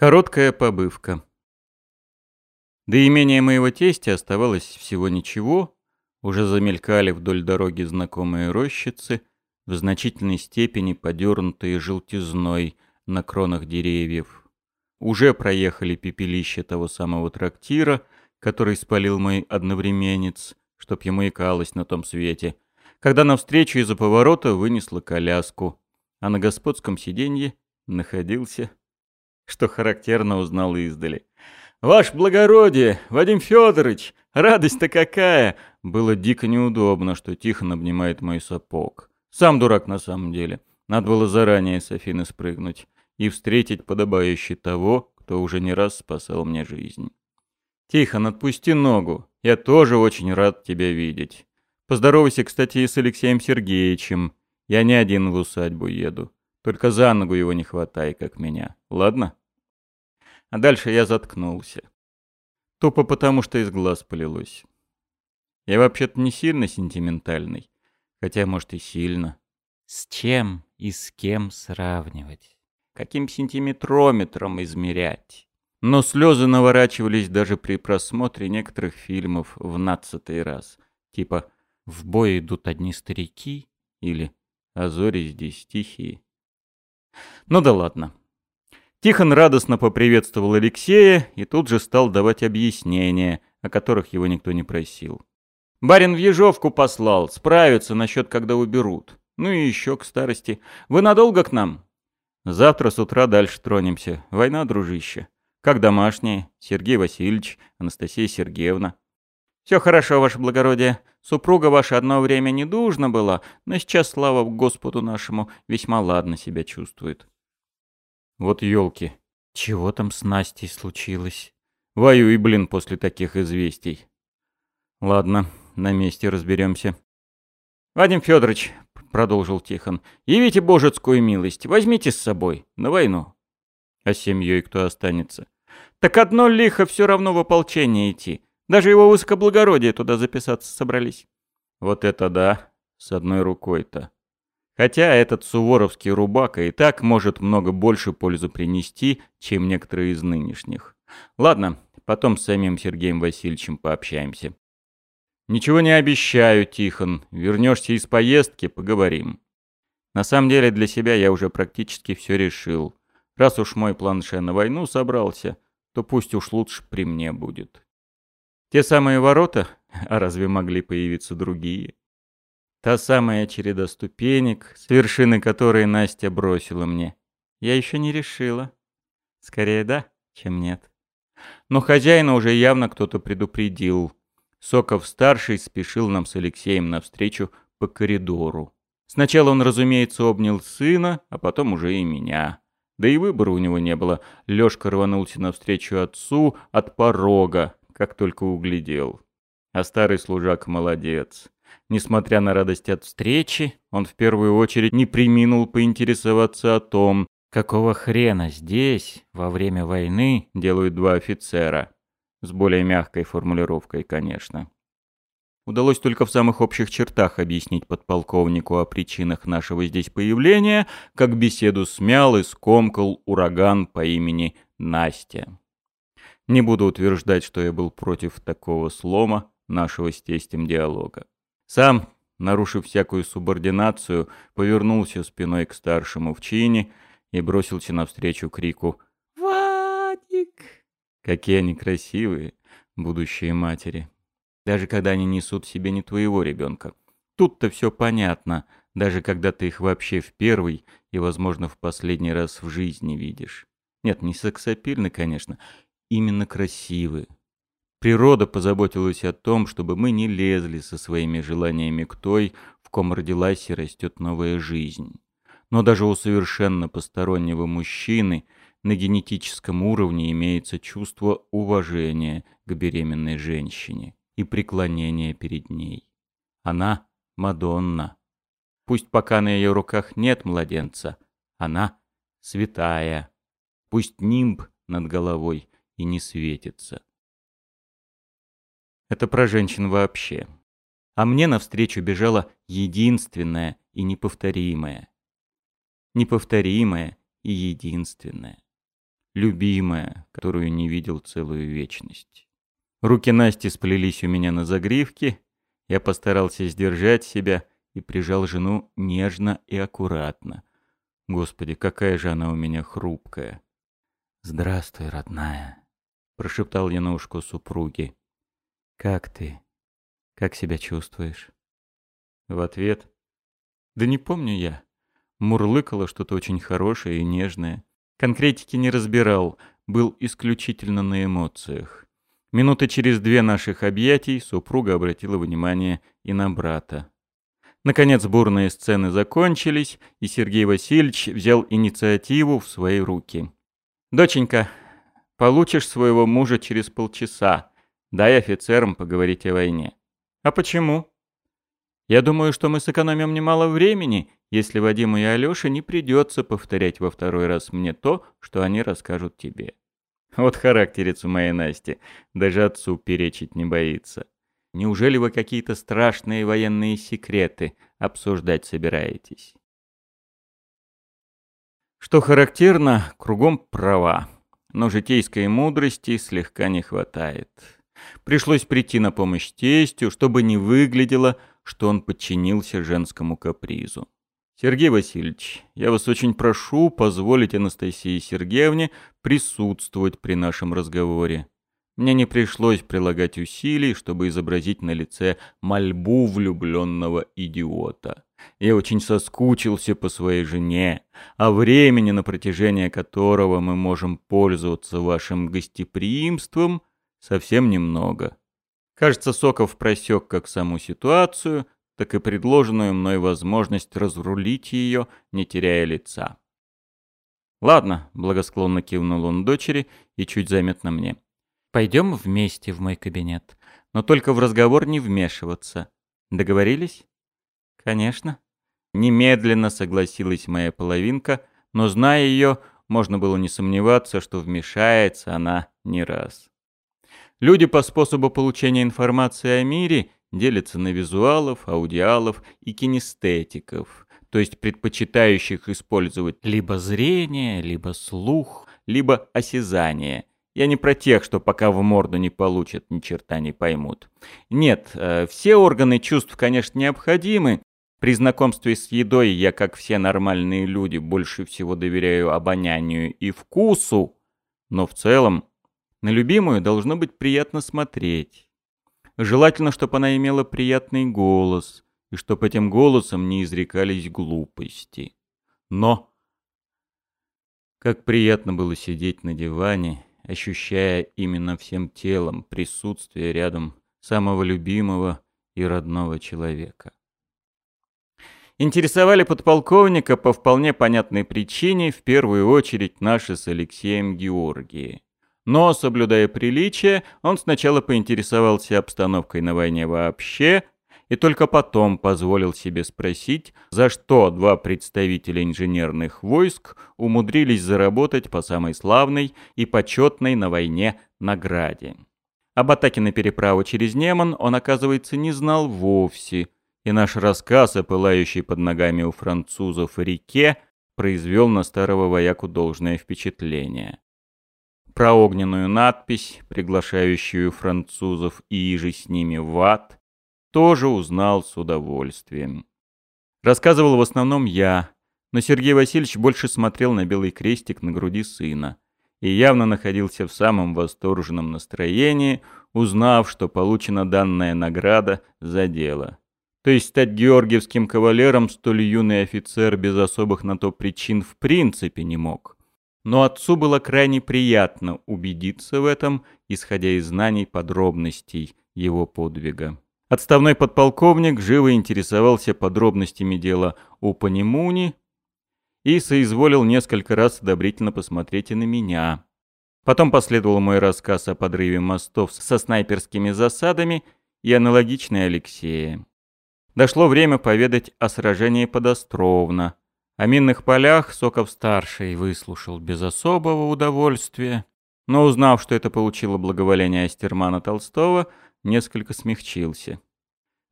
Короткая побывка. До имения моего тестя оставалось всего ничего, уже замелькали вдоль дороги знакомые рощицы, в значительной степени подернутые желтизной на кронах деревьев. Уже проехали пепелище того самого трактира, который спалил мой одновременец, чтоб ему икалось на том свете, когда навстречу из-за поворота вынесла коляску, а на господском сиденье находился, что характерно узнал издали. «Ваше благородие, Вадим Федорович, радость-то какая!» Было дико неудобно, что Тихон обнимает мой сапог. Сам дурак на самом деле. Надо было заранее с Афины спрыгнуть и встретить подобающий того, кто уже не раз спасал мне жизнь. «Тихон, отпусти ногу. Я тоже очень рад тебя видеть. Поздоровайся, кстати, и с Алексеем Сергеевичем. Я не один в усадьбу еду. Только за ногу его не хватай, как меня. Ладно?» А дальше я заткнулся. Тупо потому, что из глаз полилось. Я вообще-то не сильно сентиментальный. Хотя, может, и сильно. С чем и с кем сравнивать? Каким сантиметрометром измерять? Но слезы наворачивались даже при просмотре некоторых фильмов в нацатый раз. Типа «В бой идут одни старики» или «А зори здесь тихие». Ну да ладно. Тихон радостно поприветствовал Алексея и тут же стал давать объяснения, о которых его никто не просил. Барин в Ежовку послал, справиться насчет, когда уберут. Ну и еще к старости. Вы надолго к нам? Завтра с утра дальше тронемся. Война, дружище. Как домашние? Сергей Васильевич, Анастасия Сергеевна. Все хорошо, ваше благородие. Супруга ваша одно время недужна была, но сейчас, слава Господу нашему, весьма ладно себя чувствует. Вот елки. Чего там с Настей случилось? Воюй, блин, после таких известий. Ладно, на месте разберемся. Вадим Федорович, продолжил Тихон, явите божецкую милость, возьмите с собой на войну. А семьей кто останется? Так одно лихо все равно в ополчение идти. Даже его высокоблагородие туда записаться собрались. Вот это да, с одной рукой-то. Хотя этот суворовский рубака и так может много больше пользы принести, чем некоторые из нынешних. Ладно, потом с самим Сергеем Васильевичем пообщаемся. Ничего не обещаю, Тихон. Вернешься из поездки, поговорим. На самом деле для себя я уже практически все решил. Раз уж мой планше на войну собрался, то пусть уж лучше при мне будет. Те самые ворота, а разве могли появиться другие? Та самая череда ступенек, с вершины которой Настя бросила мне. Я еще не решила. Скорее да, чем нет. Но хозяина уже явно кто-то предупредил. Соков-старший спешил нам с Алексеем навстречу по коридору. Сначала он, разумеется, обнял сына, а потом уже и меня. Да и выбора у него не было. Лёшка рванулся навстречу отцу от порога, как только углядел. А старый служак молодец. Несмотря на радость от встречи, он в первую очередь не приминул поинтересоваться о том, какого хрена здесь, во время войны, делают два офицера. С более мягкой формулировкой, конечно. Удалось только в самых общих чертах объяснить подполковнику о причинах нашего здесь появления, как беседу смял и скомкал ураган по имени Настя. Не буду утверждать, что я был против такого слома нашего с тестем диалога. Сам, нарушив всякую субординацию, повернулся спиной к старшему в чине и бросился навстречу крику «Вадик!». Какие они красивые, будущие матери. Даже когда они несут себе не твоего ребенка. Тут-то все понятно, даже когда ты их вообще в первый и, возможно, в последний раз в жизни видишь. Нет, не сексапильны, конечно, именно красивые. Природа позаботилась о том, чтобы мы не лезли со своими желаниями к той, в ком родилась и растет новая жизнь. Но даже у совершенно постороннего мужчины на генетическом уровне имеется чувство уважения к беременной женщине и преклонения перед ней. Она — Мадонна. Пусть пока на ее руках нет младенца, она — святая. Пусть нимб над головой и не светится. Это про женщин вообще. А мне навстречу бежала единственная и неповторимая. Неповторимая и единственная. любимая, которую не видел целую вечность. Руки Насти сплелись у меня на загривке, я постарался сдержать себя и прижал жену нежно и аккуратно. Господи, какая же она у меня хрупкая. «Здравствуй, родная», — прошептал я на ушко супруги. «Как ты? Как себя чувствуешь?» В ответ «Да не помню я». Мурлыкала что-то очень хорошее и нежное. Конкретики не разбирал, был исключительно на эмоциях. Минуты через две наших объятий супруга обратила внимание и на брата. Наконец бурные сцены закончились, и Сергей Васильевич взял инициативу в свои руки. «Доченька, получишь своего мужа через полчаса. Дай офицерам поговорить о войне». «А почему?» «Я думаю, что мы сэкономим немало времени, если Вадиму и Алёше не придется повторять во второй раз мне то, что они расскажут тебе». Вот характерец у моей Насти. Даже отцу перечить не боится. Неужели вы какие-то страшные военные секреты обсуждать собираетесь? Что характерно, кругом права. Но житейской мудрости слегка не хватает. Пришлось прийти на помощь тестю, чтобы не выглядело, что он подчинился женскому капризу. Сергей Васильевич, я вас очень прошу позволить Анастасии Сергеевне присутствовать при нашем разговоре. Мне не пришлось прилагать усилий, чтобы изобразить на лице мольбу влюбленного идиота. Я очень соскучился по своей жене, а времени, на протяжении которого мы можем пользоваться вашим гостеприимством, совсем немного. Кажется, Соков просек как саму ситуацию, так и предложенную мной возможность разрулить ее, не теряя лица. «Ладно», — благосклонно кивнул он дочери и чуть заметно мне. «Пойдем вместе в мой кабинет, но только в разговор не вмешиваться. Договорились?» «Конечно». Немедленно согласилась моя половинка, но, зная ее, можно было не сомневаться, что вмешается она не раз. Люди по способу получения информации о мире делятся на визуалов, аудиалов и кинестетиков, то есть предпочитающих использовать либо зрение, либо слух, либо осязание. Я не про тех, что пока в морду не получат, ни черта не поймут. Нет, э, все органы чувств, конечно, необходимы. При знакомстве с едой я, как все нормальные люди, больше всего доверяю обонянию и вкусу, но в целом на любимую должно быть приятно смотреть. Желательно, чтобы она имела приятный голос, и чтобы этим голосом не изрекались глупости. Но... Как приятно было сидеть на диване, ощущая именно всем телом присутствие рядом самого любимого и родного человека. Интересовали подполковника по вполне понятной причине, в первую очередь наши с Алексеем Георгии. Но, соблюдая приличие, он сначала поинтересовался обстановкой на войне вообще, и только потом позволил себе спросить, за что два представителя инженерных войск умудрились заработать по самой славной и почетной на войне награде. Об атаке на переправу через Неман он, оказывается, не знал вовсе, и наш рассказ о пылающей под ногами у французов реке произвел на старого вояку должное впечатление. Про огненную надпись, приглашающую французов и иже с ними в ад, тоже узнал с удовольствием. Рассказывал в основном я, но Сергей Васильевич больше смотрел на белый крестик на груди сына и явно находился в самом восторженном настроении, узнав, что получена данная награда за дело. То есть стать георгиевским кавалером столь юный офицер без особых на то причин в принципе не мог. Но отцу было крайне приятно убедиться в этом, исходя из знаний подробностей его подвига. Отставной подполковник живо интересовался подробностями дела у Панимуни и соизволил несколько раз одобрительно посмотреть и на меня. Потом последовал мой рассказ о подрыве мостов со снайперскими засадами и аналогичный Алексея. Дошло время поведать о сражении под Островно, о минных полях Соков-старший выслушал без особого удовольствия, но узнав, что это получило благоволение Астермана Толстого, несколько смягчился.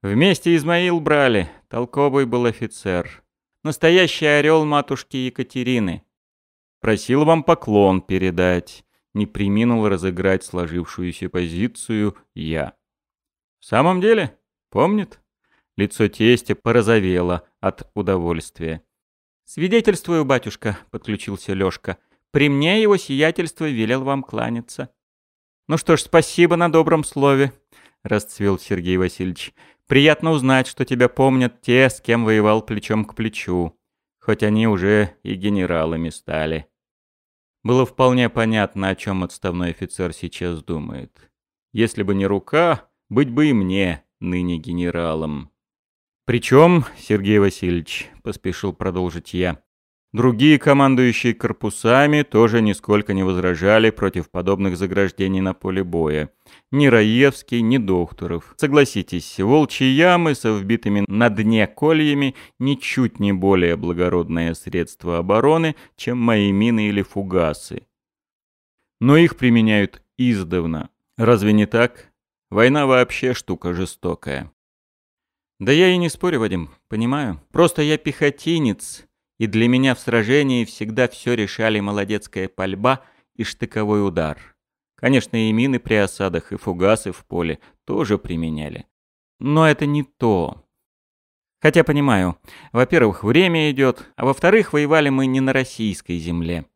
Вместе Измаил брали, толковый был офицер. Настоящий орел матушки Екатерины. Просил вам поклон передать. Не приминул разыграть сложившуюся позицию я. В самом деле? Помнит? Лицо тестя порозовело от удовольствия. «Свидетельствую, батюшка», — подключился Лёшка. «При мне его сиятельство велел вам кланяться». «Ну что ж, спасибо на добром слове», — расцвел Сергей Васильевич. «Приятно узнать, что тебя помнят те, с кем воевал плечом к плечу, хоть они уже и генералами стали». Было вполне понятно, о чем отставной офицер сейчас думает. Если бы не рука, быть бы и мне ныне генералом. Причем, Сергей Васильевич, поспешил продолжить я, другие командующие корпусами тоже нисколько не возражали против подобных заграждений на поле боя. Ни Раевский, ни Докторов. Согласитесь, волчьи ямы со вбитыми на дне кольями ничуть не более благородное средство обороны, чем мои мины или фугасы. Но их применяют издавна. Разве не так? Война вообще штука жестокая. Да я и не спорю, Вадим, понимаю. Просто я пехотинец, и для меня в сражении всегда все решали молодецкая пальба и штыковой удар. Конечно, и мины при осадах, и фугасы в поле тоже применяли. Но это не то. Хотя понимаю, во-первых, время идет, а во-вторых, воевали мы не на российской земле.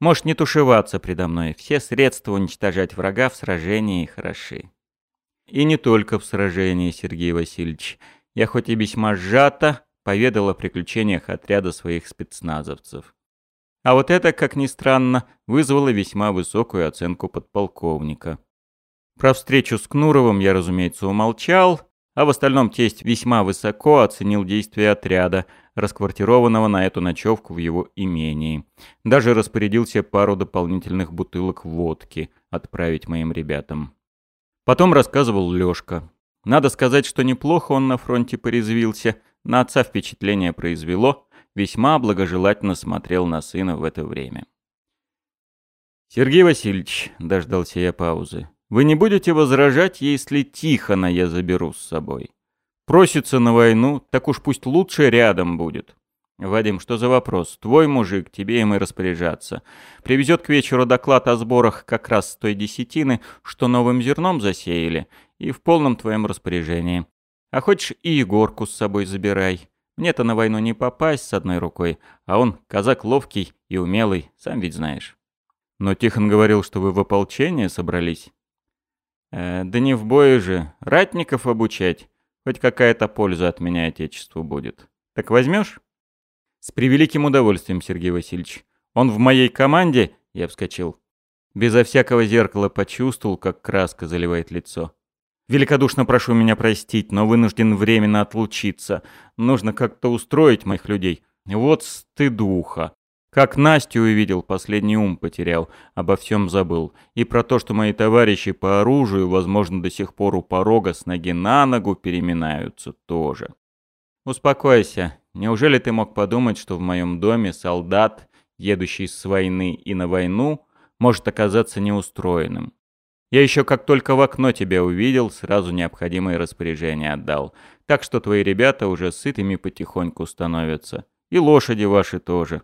Можешь не тушеваться предо мной, все средства уничтожать врага в сражении хороши. И не только в сражении, Сергей Васильевич. Я хоть и весьма сжато поведал о приключениях отряда своих спецназовцев. А вот это, как ни странно, вызвало весьма высокую оценку подполковника. Про встречу с Кнуровым я, разумеется, умолчал, а в остальном тесть весьма высоко оценил действия отряда, расквартированного на эту ночевку в его имении. Даже распорядился пару дополнительных бутылок водки отправить моим ребятам. Потом рассказывал Лёшка. Надо сказать, что неплохо он на фронте порезвился, на отца впечатление произвело, весьма благожелательно смотрел на сына в это время. «Сергей Васильевич», — дождался я паузы, — «вы не будете возражать, если Тихона я заберу с собой? Просится на войну, так уж пусть лучше рядом будет». «Вадим, что за вопрос? Твой мужик, тебе им и распоряжаться. Привезет к вечеру доклад о сборах как раз с той десятины, что новым зерном засеяли, и в полном твоем распоряжении. А хочешь и Егорку с собой забирай. Мне-то на войну не попасть с одной рукой, а он казак ловкий и умелый, сам ведь знаешь». «Но Тихон говорил, что вы в ополчение собрались». Э, «Да не в бой же. Ратников обучать. Хоть какая-то польза от меня отечеству будет. Так возьмешь?» «С превеликим удовольствием, Сергей Васильевич. Он в моей команде?» Я вскочил. Безо всякого зеркала почувствовал, как краска заливает лицо. «Великодушно прошу меня простить, но вынужден временно отлучиться. Нужно как-то устроить моих людей. Вот стыдуха. Как Настю увидел, последний ум потерял, обо всем забыл. И про то, что мои товарищи по оружию, возможно, до сих пор у порога с ноги на ногу переминаются тоже. Успокойся, Неужели ты мог подумать, что в моем доме солдат, едущий с войны и на войну, может оказаться неустроенным? Я еще как только в окно тебя увидел, сразу необходимые распоряжения отдал. Так что твои ребята уже сытыми потихоньку становятся. И лошади ваши тоже.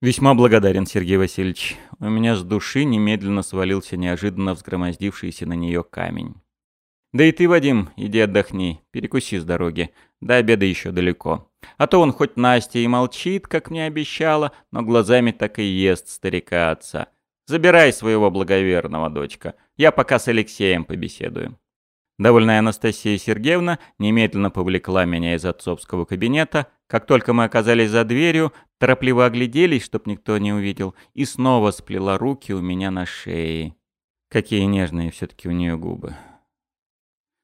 Весьма благодарен, Сергей Васильевич. У меня с души немедленно свалился неожиданно взгромоздившийся на нее камень. Да и ты, Вадим, иди отдохни, перекуси с дороги. До обеда еще далеко. А то он хоть Настя и молчит, как мне обещала, но глазами так и ест старика отца. Забирай своего благоверного, дочка. Я пока с Алексеем побеседую. Довольная Анастасия Сергеевна немедленно повлекла меня из отцовского кабинета. Как только мы оказались за дверью, торопливо огляделись, чтоб никто не увидел, и снова сплела руки у меня на шее. Какие нежные все-таки у нее губы.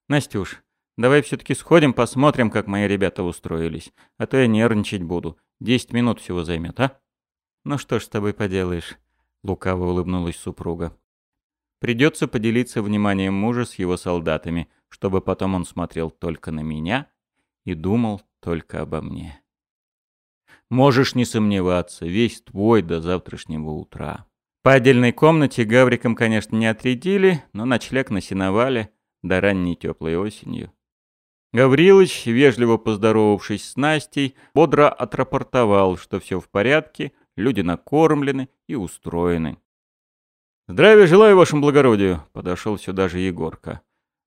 «Настюш, давай все-таки сходим, посмотрим, как мои ребята устроились. А то я нервничать буду. Десять минут всего займет, а?» «Ну что ж с тобой поделаешь?» — лукаво улыбнулась супруга. «Придется поделиться вниманием мужа с его солдатами, чтобы потом он смотрел только на меня и думал только обо мне. Можешь не сомневаться, весь твой до завтрашнего утра». По отдельной комнате Гавриком, конечно, не отрядили, но ночлег на сеновале — до ранней теплой осенью. Гаврилыч, вежливо поздоровавшись с Настей, бодро отрапортовал, что все в порядке, люди накормлены и устроены. «Здравия желаю вашему благородию!» — подошел сюда же Егорка.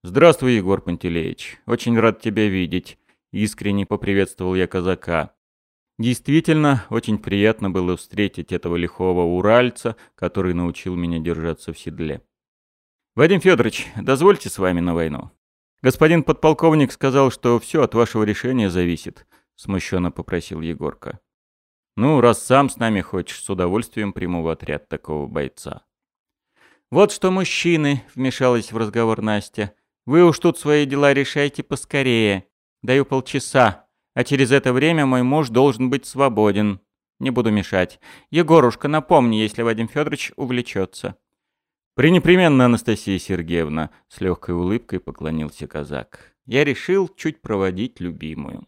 «Здравствуй, Егор Пантелеич. Очень рад тебя видеть», — искренне поприветствовал я казака. Действительно, очень приятно было встретить этого лихого уральца, который научил меня держаться в седле. «Вадим Федорович, дозвольте с вами на войну. Господин подполковник сказал, что все от вашего решения зависит», — смущенно попросил Егорка. «Ну, раз сам с нами хочешь, с удовольствием приму в отряд такого бойца». «Вот что, мужчины», — вмешалась в разговор Настя, — «вы уж тут свои дела решайте поскорее. Даю полчаса, а через это время мой муж должен быть свободен. Не буду мешать. Егорушка, напомни, если Вадим Федорович увлечется». «Пренепременно, Анастасия Сергеевна», — с легкой улыбкой поклонился казак. «Я решил чуть проводить любимую».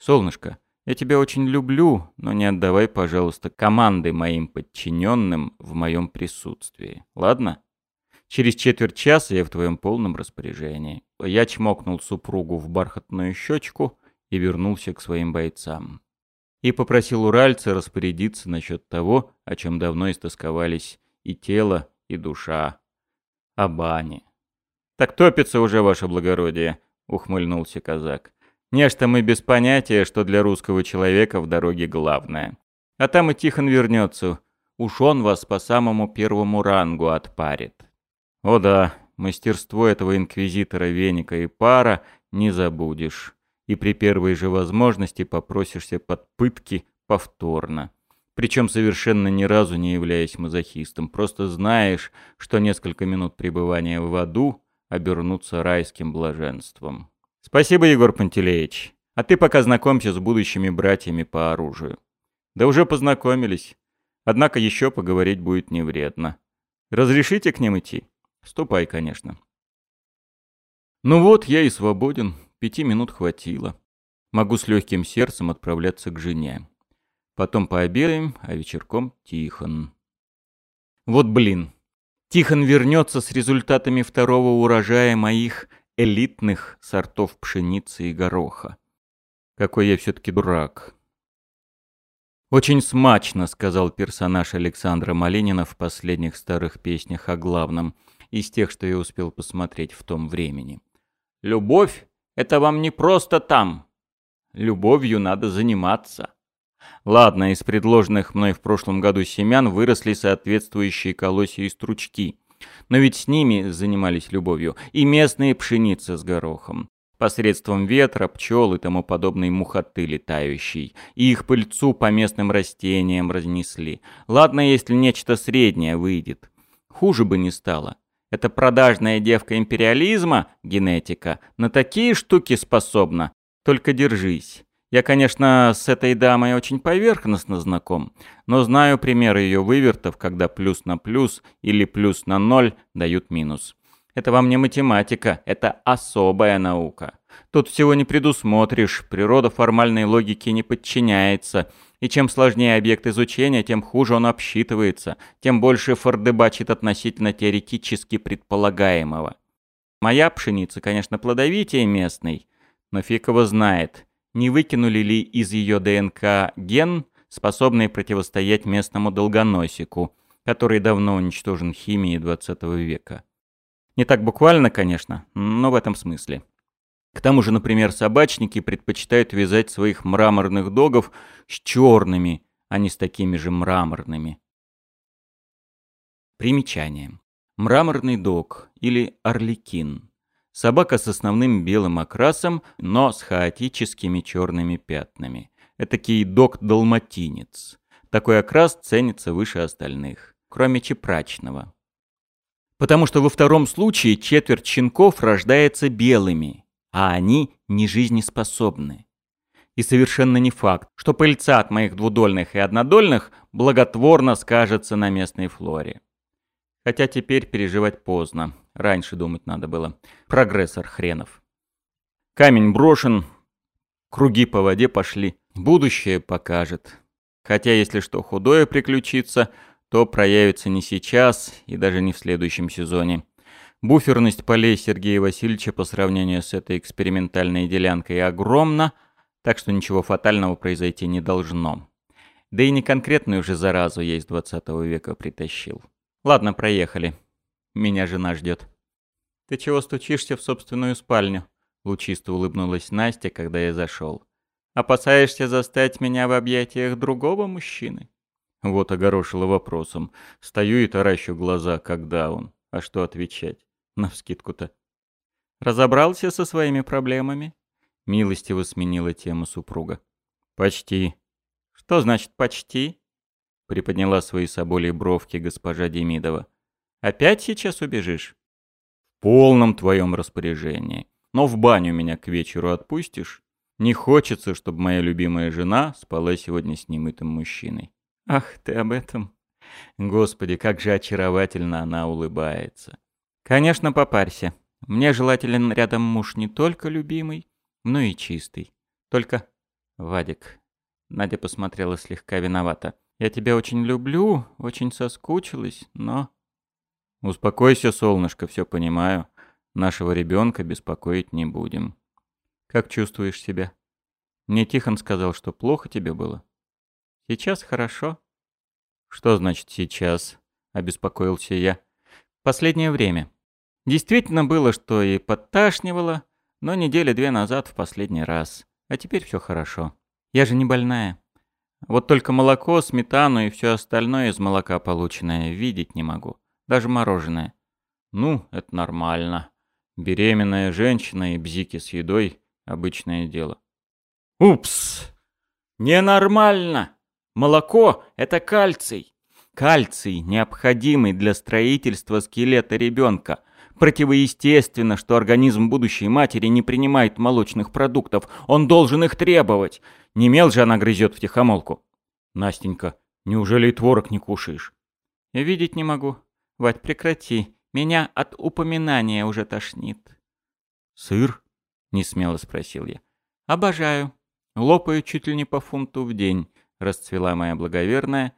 «Солнышко, я тебя очень люблю, но не отдавай, пожалуйста, команды моим подчиненным в моем присутствии. Ладно? Через четверть часа я в твоем полном распоряжении. Я чмокнул супругу в бархатную щечку и вернулся к своим бойцам. И попросил уральца распорядиться насчет того, о чем давно истосковались и тело, и душа. О бане. «Так топится уже, ваше благородие», — ухмыльнулся казак. Нечто мы без понятия, что для русского человека в дороге главное. А там и Тихон вернется. Уж он вас по самому первому рангу отпарит. О да, мастерство этого инквизитора Веника и пара не забудешь. И при первой же возможности попросишься под пытки повторно. Причем совершенно ни разу не являясь мазохистом. Просто знаешь, что несколько минут пребывания в аду обернутся райским блаженством. Спасибо, Егор Пантелеич. А ты пока знакомься с будущими братьями по оружию. Да уже познакомились. Однако еще поговорить будет не вредно. Разрешите к ним идти? Ступай, конечно. Ну вот, я и свободен. Пяти минут хватило. Могу с легким сердцем отправляться к жене. Потом пообедаем, а вечерком Тихон. Вот блин. Тихон вернется с результатами второго урожая моих элитных сортов пшеницы и гороха. Какой я все-таки дурак. Очень смачно, сказал персонаж Александра Малинина в последних старых песнях о главном, из тех, что я успел посмотреть в том времени. Любовь — это вам не просто там. Любовью надо заниматься. Ладно, из предложенных мной в прошлом году семян выросли соответствующие колосья и стручки. Но ведь с ними занимались любовью и местные пшеницы с горохом. Посредством ветра, пчел и тому подобной мухоты летающей. И их пыльцу по местным растениям разнесли. Ладно, если нечто среднее выйдет. Хуже бы не стало. Это продажная девка империализма, генетика, на такие штуки способна. Только держись. Я, конечно, с этой дамой очень поверхностно знаком, но знаю примеры ее вывертов, когда плюс на плюс или плюс на ноль дают минус. Это вам не математика, это особая наука. Тут всего не предусмотришь, природа формальной логике не подчиняется, и чем сложнее объект изучения, тем хуже он обсчитывается, тем больше фордебачит относительно теоретически предполагаемого. Моя пшеница, конечно, плодовитее местной, но фиг его знает – не выкинули ли из ее ДНК ген, способный противостоять местному долгоносику, который давно уничтожен химией 20 века. Не так буквально, конечно, но в этом смысле. К тому же, например, собачники предпочитают вязать своих мраморных догов с черными, а не с такими же мраморными. Примечание. Мраморный дог или орликин Собака с основным белым окрасом, но с хаотическими черными пятнами. Этакий док-далматинец. Такой окрас ценится выше остальных, кроме чепрачного. Потому что во втором случае четверть щенков рождается белыми, а они не жизнеспособны. И совершенно не факт, что пыльца от моих двудольных и однодольных благотворно скажется на местной флоре. Хотя теперь переживать поздно. Раньше думать надо было. Прогрессор хренов. Камень брошен, круги по воде пошли. Будущее покажет. Хотя если что худое приключится, то проявится не сейчас и даже не в следующем сезоне. Буферность полей Сергея Васильевича по сравнению с этой экспериментальной делянкой огромна, так что ничего фатального произойти не должно. Да и не конкретную же заразу я из двадцатого века притащил. Ладно, проехали. Меня жена ждет. Ты чего стучишься в собственную спальню? Лучисто улыбнулась Настя, когда я зашел. Опасаешься застать меня в объятиях другого мужчины? Вот огорошила вопросом. Стою и таращу глаза, когда он. А что отвечать? Навскидку-то. Разобрался со своими проблемами? Милостиво сменила тему супруга. Почти. Что значит «почти»?» Приподняла свои соболи бровки госпожа Демидова. «Опять сейчас убежишь?» «В полном твоем распоряжении. Но в баню меня к вечеру отпустишь? Не хочется, чтобы моя любимая жена спала сегодня с немытым мужчиной». «Ах, ты об этом?» Господи, как же очаровательно она улыбается. «Конечно, попарься. Мне желателен рядом муж не только любимый, но и чистый. Только, Вадик, Надя посмотрела слегка виновато. «Я тебя очень люблю, очень соскучилась, но...» «Успокойся, солнышко, все понимаю. Нашего ребенка беспокоить не будем. Как чувствуешь себя?» Мне Тихон сказал, что плохо тебе было. «Сейчас хорошо». «Что значит «сейчас»?» — обеспокоился я. «Последнее время. Действительно было, что и подташнивало, но недели две назад в последний раз. А теперь все хорошо». Я же не больная. Вот только молоко, сметану и все остальное из молока полученное видеть не могу. Даже мороженое. Ну, это нормально. Беременная женщина и бзики с едой – обычное дело. Упс! Ненормально! Молоко – это кальций. Кальций, необходимый для строительства скелета ребенка – Противоестественно, что организм будущей матери не принимает молочных продуктов. Он должен их требовать. Не мел же она грызет в тихомолку. Настенька, неужели и творог не кушаешь? Я видеть не могу. Вать, прекрати. Меня от упоминания уже тошнит. Сыр? Не смело спросил я. Обожаю. Лопаю чуть ли не по фунту в день. Расцвела моя благоверная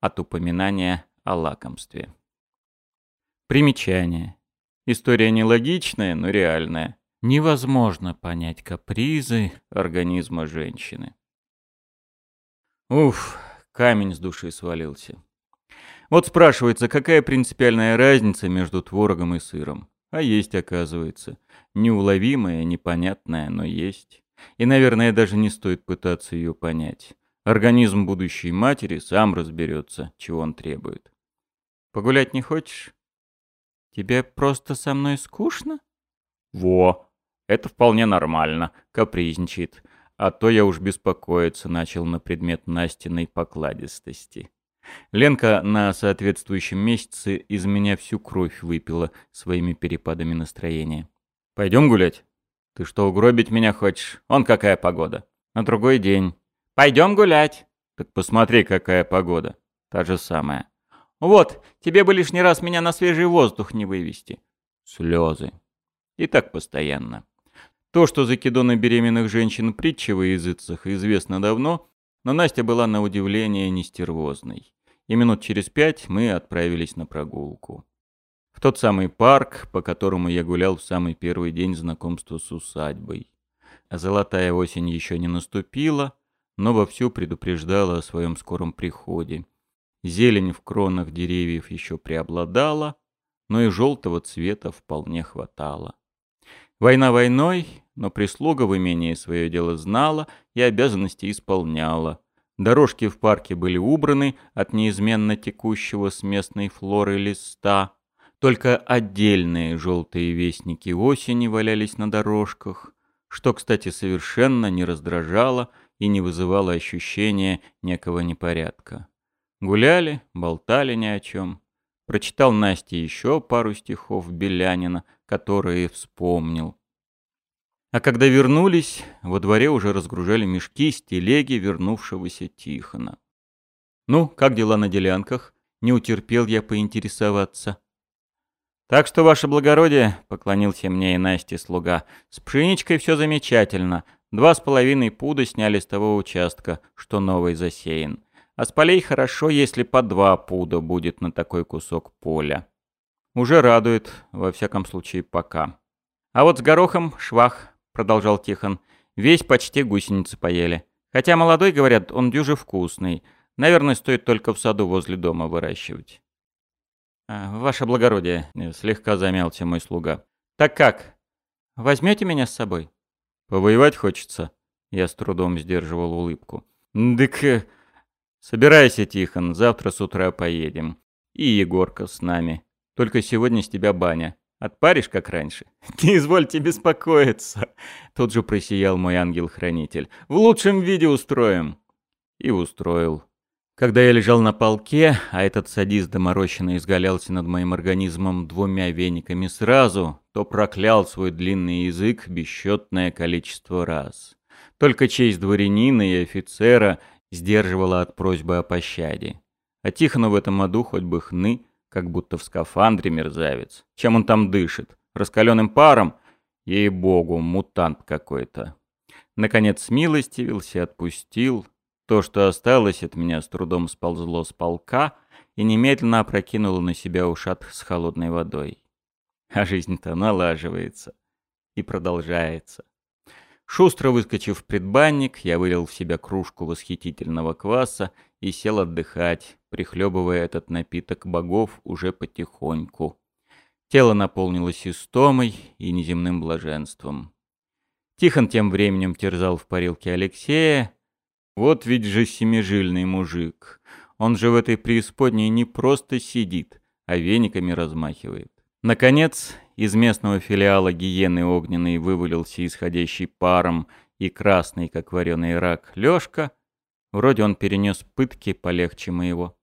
от упоминания о лакомстве. Примечание. История нелогичная, но реальная. Невозможно понять капризы организма женщины. Уф, камень с души свалился. Вот спрашивается, какая принципиальная разница между творогом и сыром? А есть, оказывается. Неуловимая, непонятная, но есть. И, наверное, даже не стоит пытаться ее понять. Организм будущей матери сам разберется, чего он требует. Погулять не хочешь? Тебе просто со мной скучно? Во, это вполне нормально, капризничает. А то я уж беспокоиться начал на предмет Настиной покладистости. Ленка на соответствующем месяце из меня всю кровь выпила своими перепадами настроения. «Пойдем гулять?» «Ты что, угробить меня хочешь? Он какая погода?» «На другой день». «Пойдем гулять!» «Так посмотри, какая погода. Та же самая». Вот, тебе бы лишний раз меня на свежий воздух не вывести. Слезы. И так постоянно. То, что закидоны беременных женщин притча во языцах, известно давно, но Настя была на удивление нестервозной. И минут через пять мы отправились на прогулку. В тот самый парк, по которому я гулял в самый первый день знакомства с усадьбой. Золотая осень еще не наступила, но вовсю предупреждала о своем скором приходе. Зелень в кронах деревьев еще преобладала, но и желтого цвета вполне хватало. Война войной, но прислуга в имении свое дело знала и обязанности исполняла. Дорожки в парке были убраны от неизменно текущего с местной флоры листа. Только отдельные желтые вестники осени валялись на дорожках, что, кстати, совершенно не раздражало и не вызывало ощущения некого непорядка. Гуляли, болтали ни о чем. Прочитал Насте еще пару стихов Белянина, которые вспомнил. А когда вернулись, во дворе уже разгружали мешки с телеги вернувшегося Тихона. «Ну, как дела на делянках?» Не утерпел я поинтересоваться. «Так что, ваше благородие», — поклонился мне и Насте слуга, — «с пшеничкой все замечательно. Два с половиной пуда сняли с того участка, что новый засеян. А с полей хорошо, если по два пуда будет на такой кусок поля. Уже радует, во всяком случае, пока. А вот с горохом швах, продолжал Тихон. Весь почти гусеницы поели. Хотя молодой, говорят, он дюже вкусный. Наверное, стоит только в саду возле дома выращивать. А, «Ваше благородие», — слегка замялся мой слуга. «Так как? Возьмете меня с собой?» «Повоевать хочется?» Я с трудом сдерживал улыбку. «Дык, э, собирайся, Тихон, завтра с утра поедем. И Егорка с нами. Только сегодня с тебя баня. Отпаришь, как раньше?» «Не извольте беспокоиться!» Тут же просиял мой ангел-хранитель. «В лучшем виде устроим!» И устроил. Когда я лежал на полке, а этот садист доморощенно изгалялся над моим организмом двумя вениками сразу, то проклял свой длинный язык бесчетное количество раз. Только честь дворянина и офицера сдерживала от просьбы о пощаде. А Тихону в этом аду хоть бы хны, как будто в скафандре мерзавец. Чем он там дышит? Раскаленным паром? Ей-богу, мутант какой-то. Наконец смилостивился, отпустил. То, что осталось от меня, с трудом сползло с полка и немедленно опрокинуло на себя ушат с холодной водой. А жизнь-то налаживается и продолжается. Шустро выскочив в предбанник, я вылил в себя кружку восхитительного кваса и сел отдыхать, прихлебывая этот напиток богов уже потихоньку. Тело наполнилось истомой и неземным блаженством. Тихон тем временем терзал в парилке Алексея. Вот ведь же семижильный мужик. Он же в этой преисподней не просто сидит, а вениками размахивает. Наконец, из местного филиала гиены огненной вывалился исходящий паром и красный, как вареный рак, Лёшка. Вроде он перенес пытки полегче моего.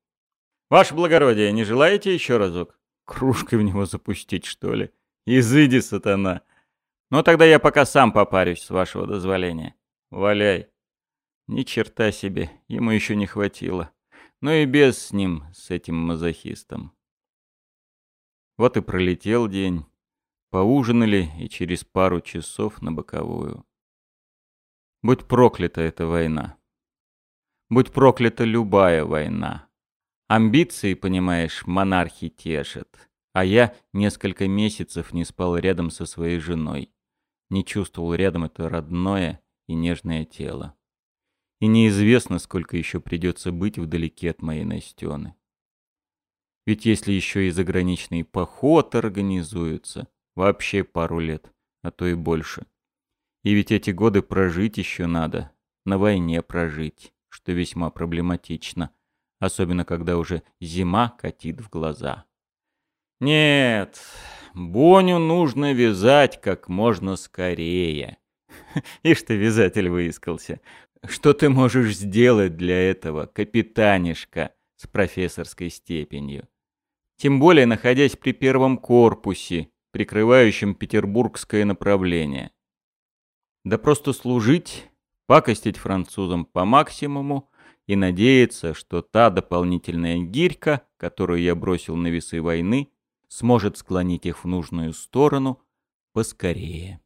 «Ваше благородие, не желаете еще разок? Кружкой в него запустить, что ли? Изыди, сатана! Ну тогда я пока сам попарюсь, с вашего дозволения. Валяй!» Ни черта себе, ему еще не хватило. Ну и без с ним, с этим мазохистом. Вот и пролетел день. Поужинали и через пару часов на боковую. Будь проклята эта война. Будь проклята любая война. Амбиции, понимаешь, монархи тешат. А я несколько месяцев не спал рядом со своей женой. Не чувствовал рядом это родное и нежное тело. И неизвестно, сколько еще придется быть вдалеке от моей Настены. Ведь если еще и заграничный поход организуется, вообще пару лет, а то и больше. И ведь эти годы прожить еще надо, на войне прожить, что весьма проблематично, особенно когда уже зима катит в глаза. Нет, Боню нужно вязать как можно скорее. И что вязатель выискался. Что ты можешь сделать для этого, капитанишка, с профессорской степенью? Тем более находясь при первом корпусе, прикрывающем петербургское направление. Да просто служить, пакостить французам по максимуму и надеяться, что та дополнительная гирька, которую я бросил на весы войны, сможет склонить их в нужную сторону поскорее.